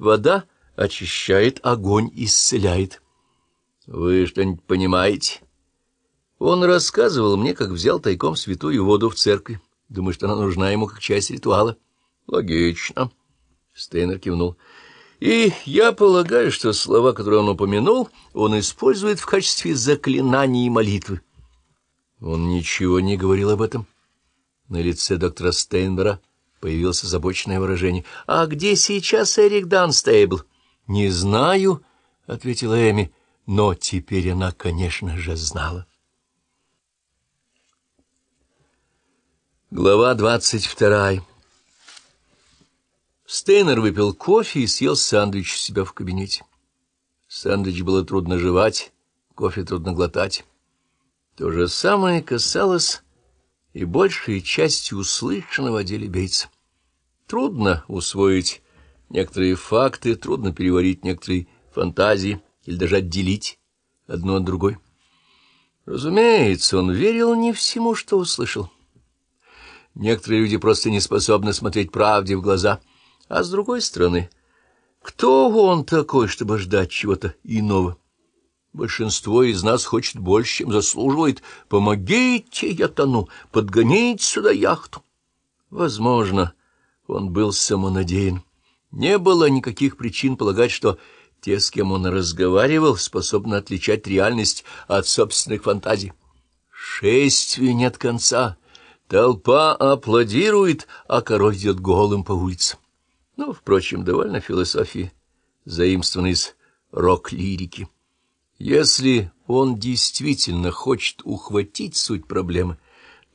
Вода очищает, огонь исцеляет. Вы что-нибудь понимаете? Он рассказывал мне, как взял тайком святую воду в церкви. Думаю, что она нужна ему как часть ритуала. Логично. Стейнер кивнул. И я полагаю, что слова, которые он упомянул, он использует в качестве заклинаний и молитвы. Он ничего не говорил об этом. На лице доктора Стейнбера появилось озабоченное выражение. — А где сейчас Эрик Данстейбл? — Не знаю, — ответила Эми, но теперь она, конечно же, знала. Глава двадцать вторая Стейнер выпил кофе и съел сэндвич у себя в кабинете. Сэндвич было трудно жевать, кофе трудно глотать. То же самое касалось и большей части услышанного о деле Бейтса. Трудно усвоить некоторые факты, трудно переварить некоторые фантазии или даже отделить одно от другой. Разумеется, он верил не всему, что услышал. Некоторые люди просто не способны смотреть правде в глаза — а с другой стороны, кто он такой, чтобы ждать чего-то иного? Большинство из нас хочет больше, чем заслуживает. Помогите, я тону, подгоните сюда яхту. Возможно, он был самонадеян. Не было никаких причин полагать, что те, с кем он разговаривал, способны отличать реальность от собственных фантазий. Шествию нет конца. Толпа аплодирует, а король идет голым по улице. Ну, впрочем, довольно философии, заимствованной из рок-лирики. Если он действительно хочет ухватить суть проблемы,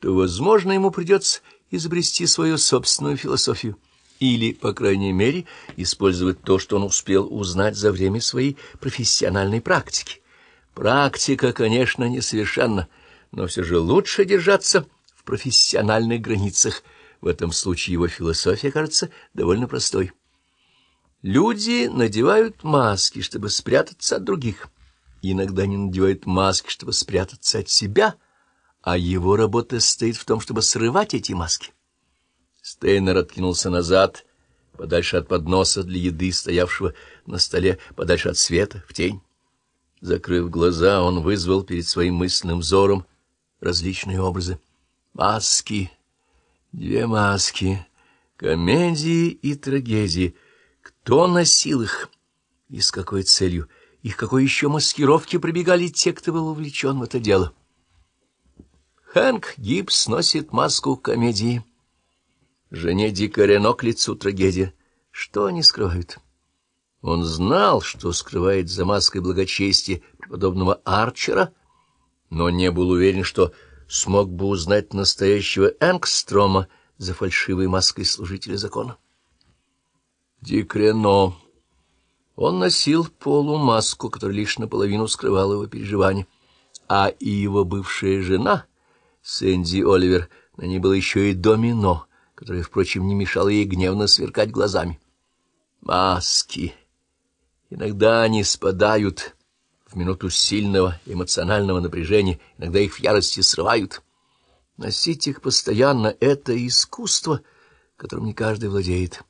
то, возможно, ему придется изобрести свою собственную философию или, по крайней мере, использовать то, что он успел узнать за время своей профессиональной практики. Практика, конечно, несовершенна, но все же лучше держаться в профессиональных границах – в этом случае его философия кажется довольно простой. Люди надевают маски, чтобы спрятаться от других. Иногда они надевают маски, чтобы спрятаться от себя, а его работа состоит в том, чтобы срывать эти маски. Стейнер откинулся назад, подальше от подноса для еды, стоявшего на столе, подальше от света, в тень. Закрыв глаза, он вызвал перед своим мысленным взором различные образы. Маски, Две маски, комедии и трагедии. Кто носил их и с какой целью? Их какой еще маскировки пробегали те, кто был увлечен в это дело? Хэнк Гибс носит маску комедии. Жене дикаря к лицу трагедия. Что они скрывают? Он знал, что скрывает за маской благочестие преподобного Арчера, но не был уверен, что смог бы узнать настоящего Энгстрома за фальшивой маской служителя закона. Дикрено. Он носил полумаску, которая лишь наполовину скрывала его переживания, а и его бывшая жена, Сэнди Оливер, на ней было еще и домино, которое, впрочем, не мешало ей гневно сверкать глазами. Маски. Иногда они спадают в минуту сильного эмоционального напряжения, иногда их в ярости срывают. Носить их постоянно — это искусство, которым не каждый владеет.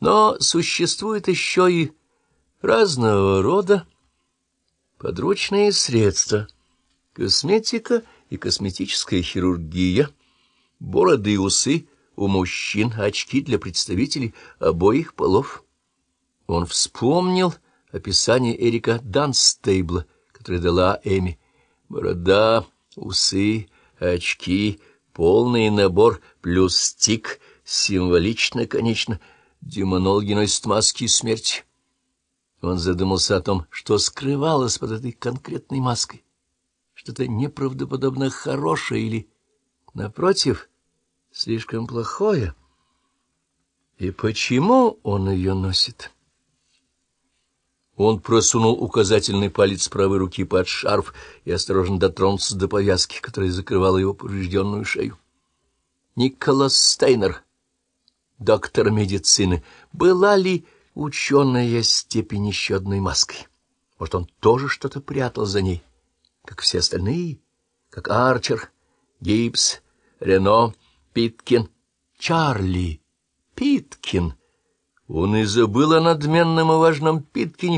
Но существует еще и разного рода подручные средства, косметика и косметическая хирургия, бороды и усы у мужчин, очки для представителей обоих полов. Он вспомнил описание Эрика Данстейбла, которое дала Эми. Борода, усы, очки, полный набор плюс стик, символично, конечно, демонологи носят маски смерти. Он задумался о том, что скрывалось под этой конкретной маской. Что-то неправдоподобно хорошее или, напротив, слишком плохое. И почему он ее носит? Он просунул указательный палец правой руки под шарф и осторожно дотронулся до повязки, которая закрывала его поврежденную шею. Николас Стейнер, доктор медицины, была ли ученая степень еще одной маской? Может, он тоже что-то прятал за ней, как все остальные, как Арчер, Гибс, Рено, Питкин, Чарли, Питкин — Он и забыл о надменном и важном Питкине,